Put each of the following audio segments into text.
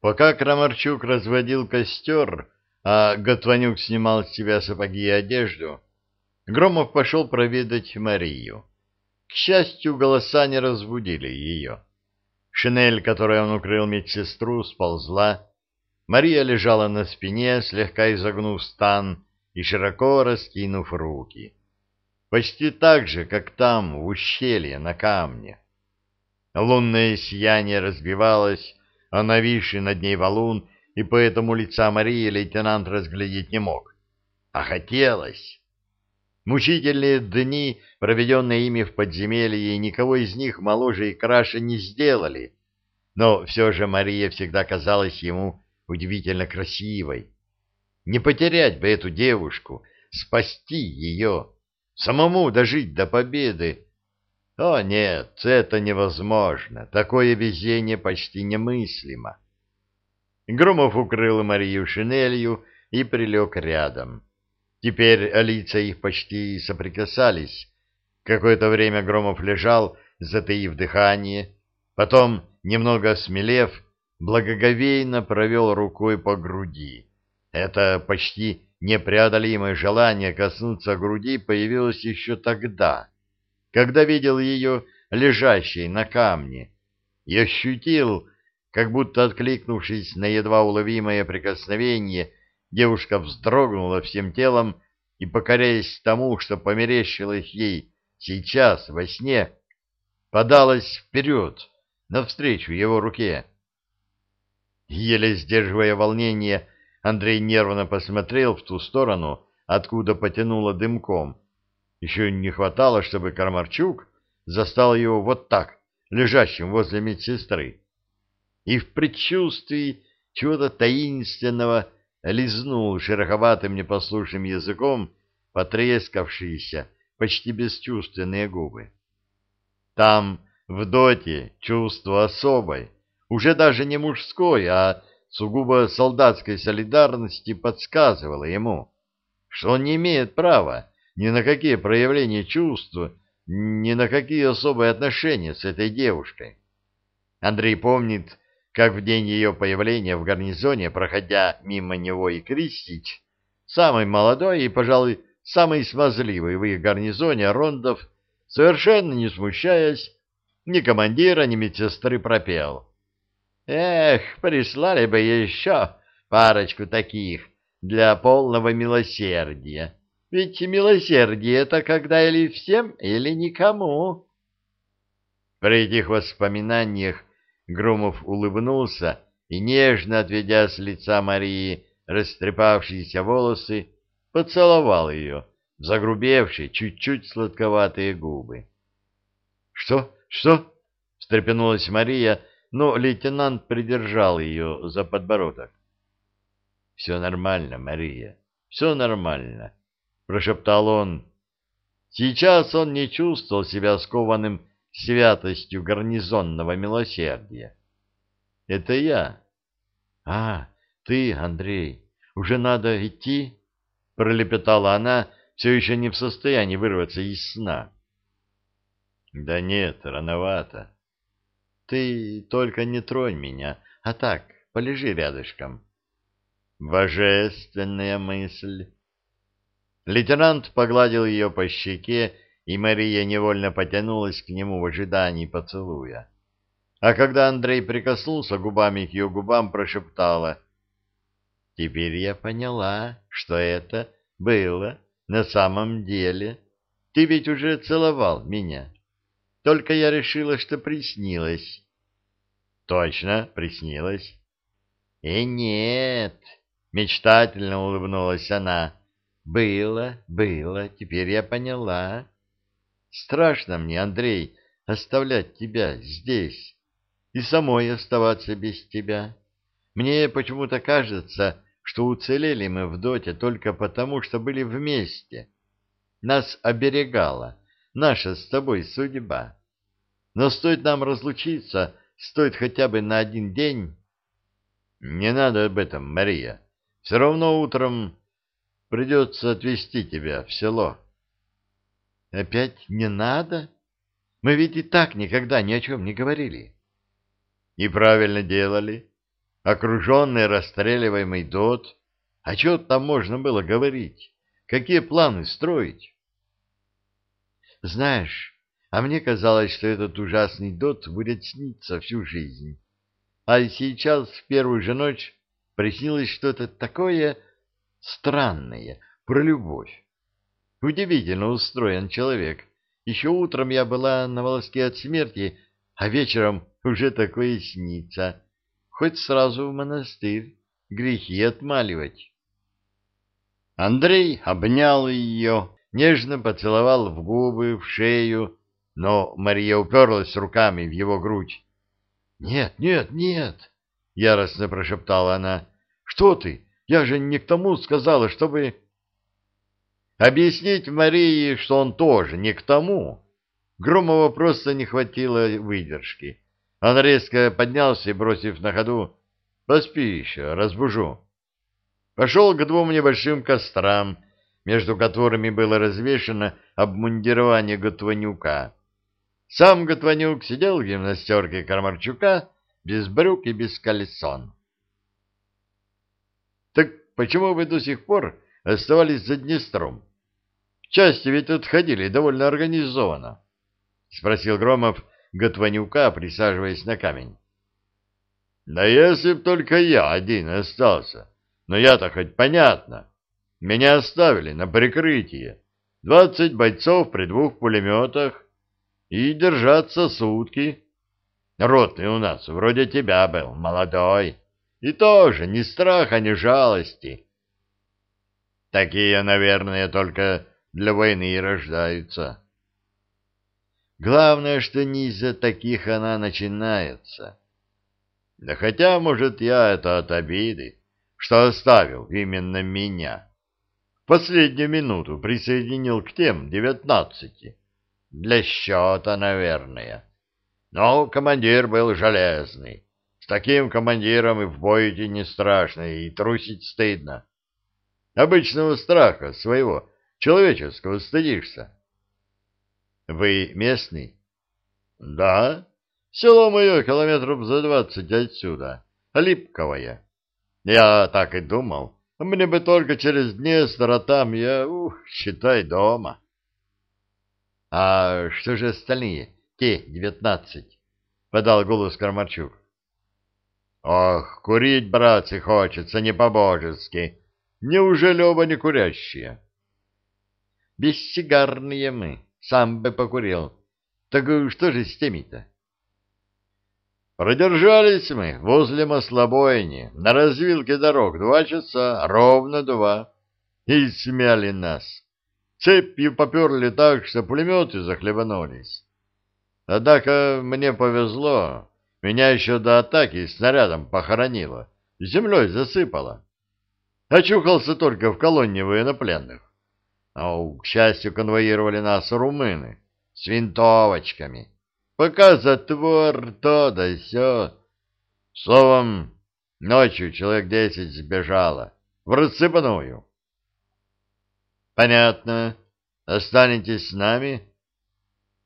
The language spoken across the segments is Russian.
Пока Крамарчук разводил костер, а Готванюк снимал с себя сапоги и одежду, Громов пошел проведать Марию. К счастью, голоса не разбудили ее. Шинель, которой он укрыл медсестру, сползла. Мария лежала на спине, слегка изогнув стан и широко раскинув руки. Почти так же, как там, в ущелье, на камне. Лунное сияние разбивалось о нависший над ней валун, и поэтому лица Марии лейтенант разглядеть не мог. А хотелось. Мучительные дни, проведенные ими в подземелье, никого из них моложе и краше не сделали. Но все же Мария всегда казалась ему удивительно красивой. Не потерять бы эту девушку, спасти ее, самому дожить до победы, о нет, это невозможно. Такое везение почти немыслимо. Громов укрыл Марию шинелью и прилег рядом. Теперь лица их почти соприкасались. Какое-то время Громов лежал, затаив дыхание, потом, немного осмелев, благоговейно провел рукой по груди. Это почти непреодолимое желание коснуться груди появилось еще тогда, когда видел ее лежащей на камне, и ощутил, как будто откликнувшись на едва уловимое прикосновение, девушка вздрогнула всем телом и, покоряясь тому, что померещилось ей сейчас во сне, подалась вперед, навстречу его руке. Еле сдерживая волнение, Андрей нервно посмотрел в ту сторону, откуда потянуло дымком, еще не хватало, чтобы Кармарчук застал его вот так, лежащим возле медсестры. И в предчувствии чего-то таинственного лизнул шероховатым непослушным языком потрескавшиеся, почти бесчувственные губы. Там, в доте, чувство особой, уже даже не мужской, а сугубо солдатской солидарности подсказывало ему, что он не имеет права ни на какие проявления чувства, ни на какие особые отношения с этой девушкой. Андрей помнит, как в день ее появления в гарнизоне, проходя мимо него и Кристич, самый молодой и, пожалуй, самый смазливый в их гарнизоне Рондов, совершенно не смущаясь, ни командира, ни медсестры пропел. «Эх, прислали бы еще парочку таких для полного милосердия». Ведь милосердие — это когда или всем, или никому. При этих воспоминаниях Громов улыбнулся и, нежно отведя с лица Марии растрепавшиеся волосы, поцеловал ее загрубевшие, чуть-чуть сладковатые губы. — Что? Что? — встрепенулась Мария, но лейтенант придержал ее за подбородок. — Все нормально, Мария, все нормально. — прошептал он. Сейчас он не чувствовал себя скованным святостью гарнизонного милосердия. Это я. А, ты, Андрей, уже надо идти? пролепетала она, все еще не в состоянии вырваться из сна. Да нет, рановато. Ты только не тронь меня, а так, полежи рядышком. Божественная мысль. Лейтенант погладил ее по щеке, и Мария невольно потянулась к нему в ожидании поцелуя. А когда Андрей прикоснулся губами к ее губам, прошептала. «Теперь я поняла, что это было на самом деле. Ты ведь уже целовал меня. Только я решила, что приснилось». «Точно, приснилось». «И нет», — мечтательно улыбнулась она, — было, было, теперь я поняла. Страшно мне, Андрей, оставлять тебя здесь и самой оставаться без тебя. Мне почему-то кажется, что уцелели мы в доте только потому, что были вместе. Нас оберегала наша с тобой судьба. Но стоит нам разлучиться, стоит хотя бы на один день... Не надо об этом, Мария. Все равно утром Придется отвезти тебя в село. — Опять не надо? Мы ведь и так никогда ни о чем не говорили. — И правильно делали. окруженный расстреливаемый ДОТ. А что там можно было говорить? Какие планы строить? Знаешь, а мне казалось, что этот ужасный ДОТ будет сниться всю жизнь. А сейчас, в первую же ночь, приснилось что-то такое странное про любовь. Удивительно устроен человек. Еще утром я была на волоске от смерти, а вечером уже такое снится. Хоть сразу в монастырь, грехи отмаливать. Андрей обнял ее, нежно поцеловал в губы, в шею, но Мария уперлась руками в его грудь. «Нет, нет, нет!» — яростно прошептала она. «Что ты? Я же не к тому сказала, чтобы...» Объяснить Марии, что он тоже не к тому. Громова просто не хватило выдержки. Он резко поднялся и, бросив на ходу, «Поспи еще, разбужу». Пошел к двум небольшим кострам, между которыми было развешено обмундирование Готванюка. Сам Готванюк сидел в гимнастерке Кармарчука без брюк и без колесон. «Так почему вы до сих пор оставались за Днестром?» Части ведь тут ходили довольно организованно. — спросил Громов Готванюка, присаживаясь на камень. — Да если б только я один остался. Но я-то хоть понятно. Меня оставили на прикрытие. Двадцать бойцов при двух пулеметах. И держаться сутки. Ротный у нас вроде тебя был, молодой. И тоже ни страха, ни жалости. Такие, наверное, только для войны и рождаются. Главное, что не из-за таких она начинается. Да хотя, может, я это от обиды, что оставил именно меня. В последнюю минуту присоединил к тем девятнадцати. Для счета, наверное. Но командир был железный. Таким командиром и в бой идти не страшно, и трусить стыдно. Обычного страха своего Человеческого стыдишься. Вы местный? Да. Село мое километров за двадцать отсюда. Липковое. Я так и думал. Мне бы только через Днестр, а там я, ух, считай, дома. А что же остальные, те девятнадцать? Подал голос Кармарчук. Ох, курить, братцы, хочется не по-божески. Неужели оба не курящие? Бессигарные мы, сам бы покурил. Так что же с теми-то? Продержались мы возле маслобойни, на развилке дорог, два часа, ровно два. И смяли нас. Цепью поперли так, что пулеметы захлебанулись. Однако мне повезло, меня еще до атаки снарядом похоронило, землей засыпало. Очухался только в колонне военнопленных. А, к счастью, конвоировали нас румыны с винтовочками. Пока затвор то да сё. Словом, ночью человек десять сбежало. В рассыпную. Понятно. Останетесь с нами?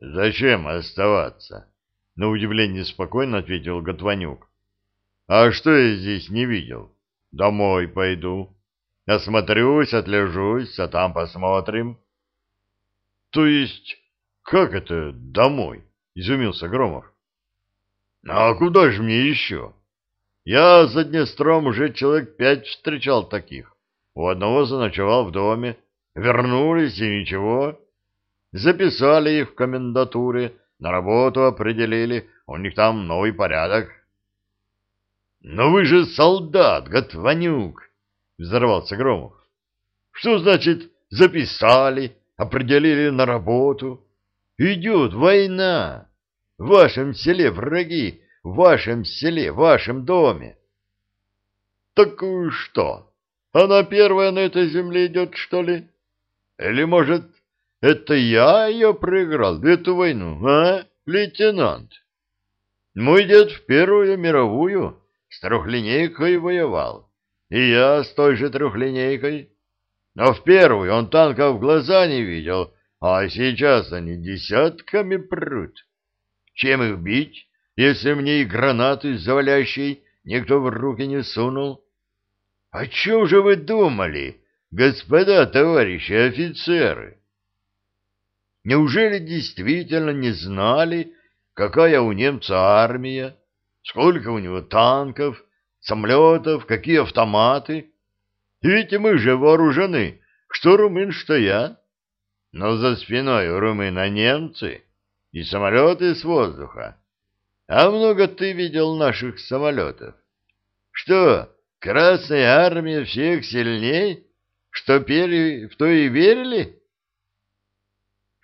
Зачем оставаться? На удивление спокойно ответил Готванюк. А что я здесь не видел? Домой пойду. Осмотрюсь, отлежусь, а там посмотрим. — То есть, как это домой? — изумился Громов. — А куда же мне еще? Я за Днестром уже человек пять встречал таких. У одного заночевал в доме. Вернулись и ничего. Записали их в комендатуре, на работу определили, у них там новый порядок. — Но вы же солдат, Готванюк! взорвался Громов. Что значит записали, определили на работу? Идет война. В вашем селе враги, в вашем селе, в вашем доме. Так что, она первая на этой земле идет, что ли? Или, может, это я ее проиграл, эту войну, а, лейтенант? Мой дед в Первую мировую с трехлинейкой воевал. И я с той же трехлинейкой. Но в первую он танков в глаза не видел, а сейчас они десятками прут. Чем их бить, если мне и гранаты с завалящей никто в руки не сунул. — О чем же вы думали, господа товарищи офицеры? Неужели действительно не знали, какая у немца армия, сколько у него танков, самолетов, какие автоматы? Ведь мы же вооружены, что румын, что я. Но за спиной у румына немцы и самолеты с воздуха. А много ты видел наших самолетов? Что, Красная Армия всех сильней? Что пели, в то и верили?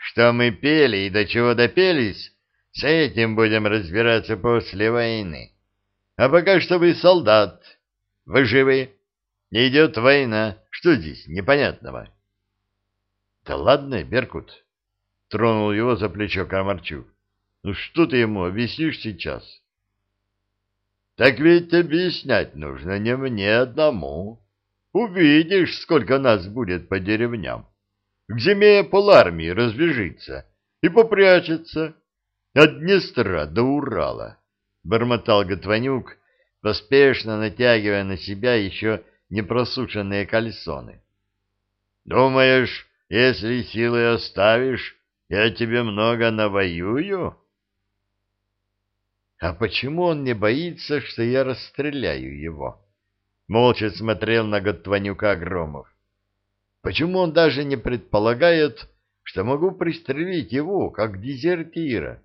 Что мы пели и до чего допелись, с этим будем разбираться после войны. А пока что вы солдат, вы живы, идет война, что здесь непонятного? — Да ладно, Беркут, — тронул его за плечо Камарчук. — Ну что ты ему объяснишь сейчас? — Так ведь объяснять нужно не мне одному. Увидишь, сколько нас будет по деревням. К зиме полармии разбежится и попрячется. От Днестра до Урала, — бормотал Готванюк, поспешно натягивая на себя еще непросушенные кальсоны. — Думаешь, если силы оставишь, я тебе много навоюю? А почему он не боится, что я расстреляю его? Молча смотрел на Готванюка Громов. Почему он даже не предполагает, что могу пристрелить его, как дезертира?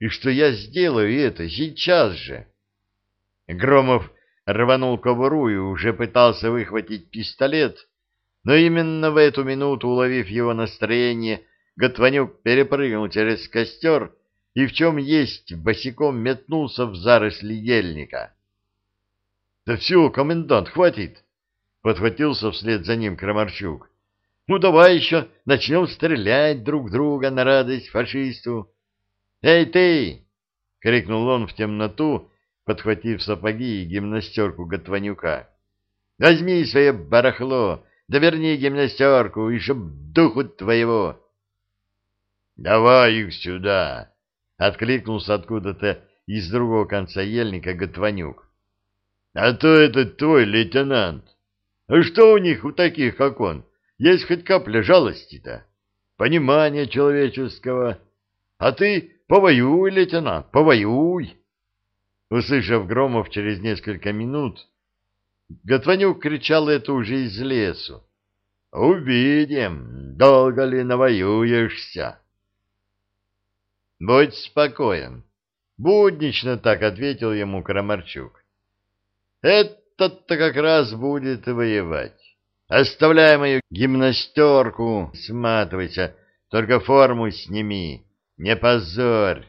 И что я сделаю это сейчас же? Громов рванул кобуру и уже пытался выхватить пистолет, но именно в эту минуту, уловив его настроение, Готванюк перепрыгнул через костер и в чем есть босиком метнулся в заросли ельника. — Да все, комендант, хватит! — подхватился вслед за ним Крамарчук. — Ну, давай еще начнем стрелять друг друга на радость фашисту. — Эй, ты! — крикнул он в темноту, подхватив сапоги и гимнастерку Готванюка. — Возьми свое барахло! — да верни гимнастерку, и чтоб духу твоего. — Давай их сюда! — откликнулся откуда-то из другого конца ельника Готванюк. — А то этот твой лейтенант. А что у них, у таких, как он, есть хоть капля жалости-то? Понимания человеческого. А ты повоюй, лейтенант, повоюй! Услышав Громов через несколько минут, Готванюк кричал это уже из лесу. «Увидим, долго ли навоюешься?» «Будь спокоен», — буднично так ответил ему Крамарчук. «Этот-то как раз будет воевать. Оставляй мою гимнастерку, сматывайся, только форму сними, не позорь».